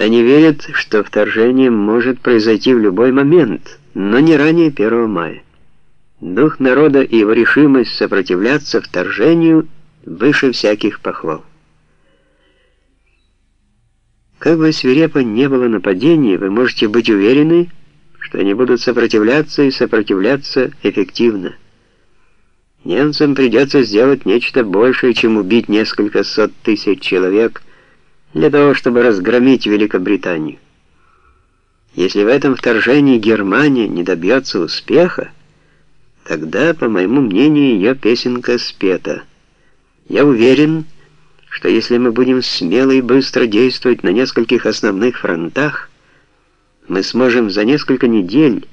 Они верят, что вторжение может произойти в любой момент, но не ранее 1 мая. Дух народа и его решимость сопротивляться вторжению выше всяких похвал. Как бы свирепо не было нападений, вы можете быть уверены, что они будут сопротивляться и сопротивляться эффективно. Немцам придется сделать нечто большее, чем убить несколько сот тысяч человек для того, чтобы разгромить Великобританию. Если в этом вторжении Германия не добьется успеха, тогда, по моему мнению, ее песенка спета. Я уверен, что если мы будем смело и быстро действовать на нескольких основных фронтах, мы сможем за несколько недель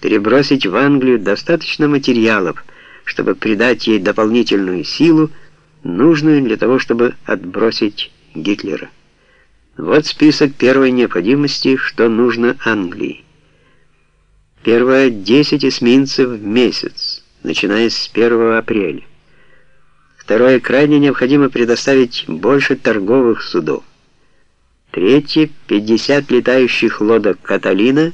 перебросить в Англию достаточно материалов, чтобы придать ей дополнительную силу, нужную для того, чтобы отбросить Гитлера. Вот список первой необходимости, что нужно Англии. Первое – 10 эсминцев в месяц, начиная с 1 апреля. Второе – крайне необходимо предоставить больше торговых судов. Третье – 50 летающих лодок «Каталина»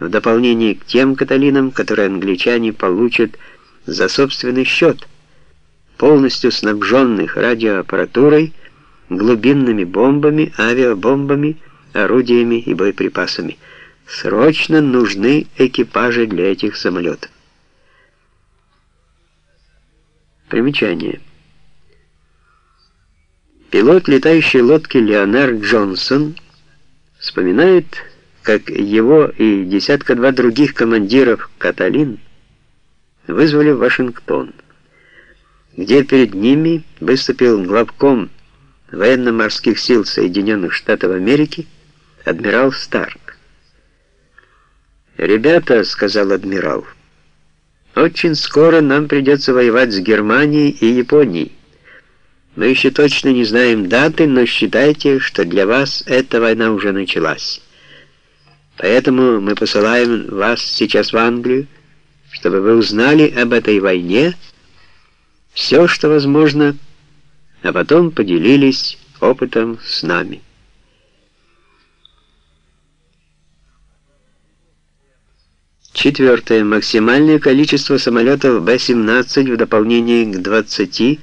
в дополнение к тем «Каталинам», которые англичане получат за собственный счет, полностью снабженных радиоаппаратурой, глубинными бомбами, авиабомбами, орудиями и боеприпасами. Срочно нужны экипажи для этих самолетов. Примечание. Пилот летающей лодки Леонард Джонсон вспоминает, как его и десятка-два других командиров «Каталин» вызвали в Вашингтон, где перед ними выступил главком военно-морских сил Соединенных Штатов Америки адмирал Старк. «Ребята», — сказал адмирал, — «очень скоро нам придется воевать с Германией и Японией. Мы еще точно не знаем даты, но считайте, что для вас эта война уже началась. Поэтому мы посылаем вас сейчас в Англию, чтобы вы узнали об этой войне все, что возможно, а потом поделились опытом с нами. Четвертое. Максимальное количество самолетов Б-17 в дополнение к 20,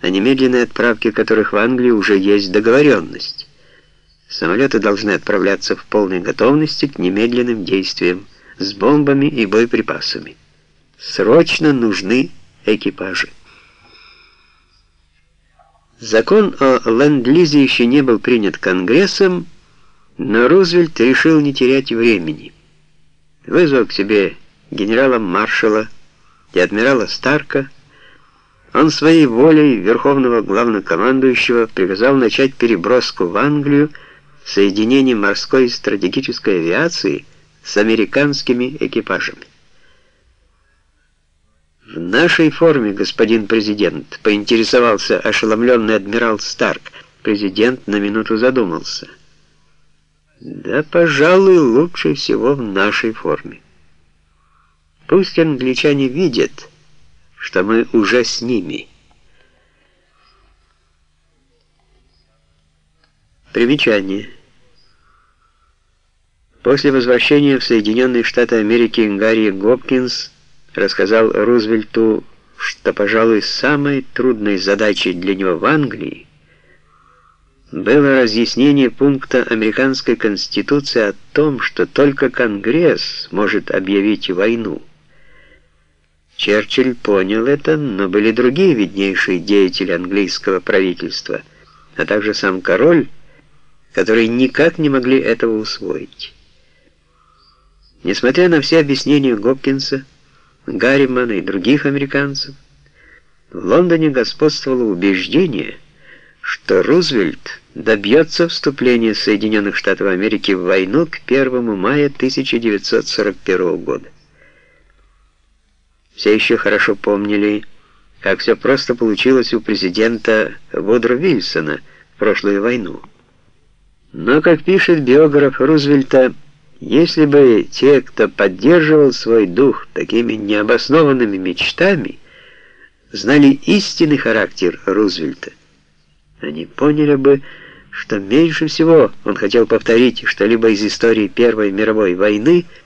о немедленной отправке которых в Англию уже есть договоренность. Самолеты должны отправляться в полной готовности к немедленным действиям с бомбами и боеприпасами. Срочно нужны экипажи. Закон о ленд-лизе еще не был принят Конгрессом, но Рузвельт решил не терять времени. Вызвал к себе генерала-маршала и адмирала Старка, он своей волей верховного главнокомандующего приказал начать переброску в Англию соединений морской стратегической авиации с американскими экипажами. «В нашей форме, господин президент», — поинтересовался ошеломленный адмирал Старк. Президент на минуту задумался. «Да, пожалуй, лучше всего в нашей форме. Пусть англичане видят, что мы уже с ними». Примечание. После возвращения в Соединенные Штаты Америки Гарри Гопкинс рассказал Рузвельту, что, пожалуй, самой трудной задачей для него в Англии было разъяснение пункта американской конституции о том, что только Конгресс может объявить войну. Черчилль понял это, но были другие виднейшие деятели английского правительства, а также сам король, которые никак не могли этого усвоить. Несмотря на все объяснения Гопкинса, Гарримана и других американцев, в Лондоне господствовало убеждение, что Рузвельт добьется вступления Соединенных Штатов Америки в войну к 1 мая 1941 года. Все еще хорошо помнили, как все просто получилось у президента Вудро Вильсона в прошлую войну. Но, как пишет биограф Рузвельта, если бы те, кто поддерживал свой дух такими необоснованными мечтами, знали истинный характер Рузвельта, они поняли бы, что меньше всего он хотел повторить что-либо из истории Первой мировой войны –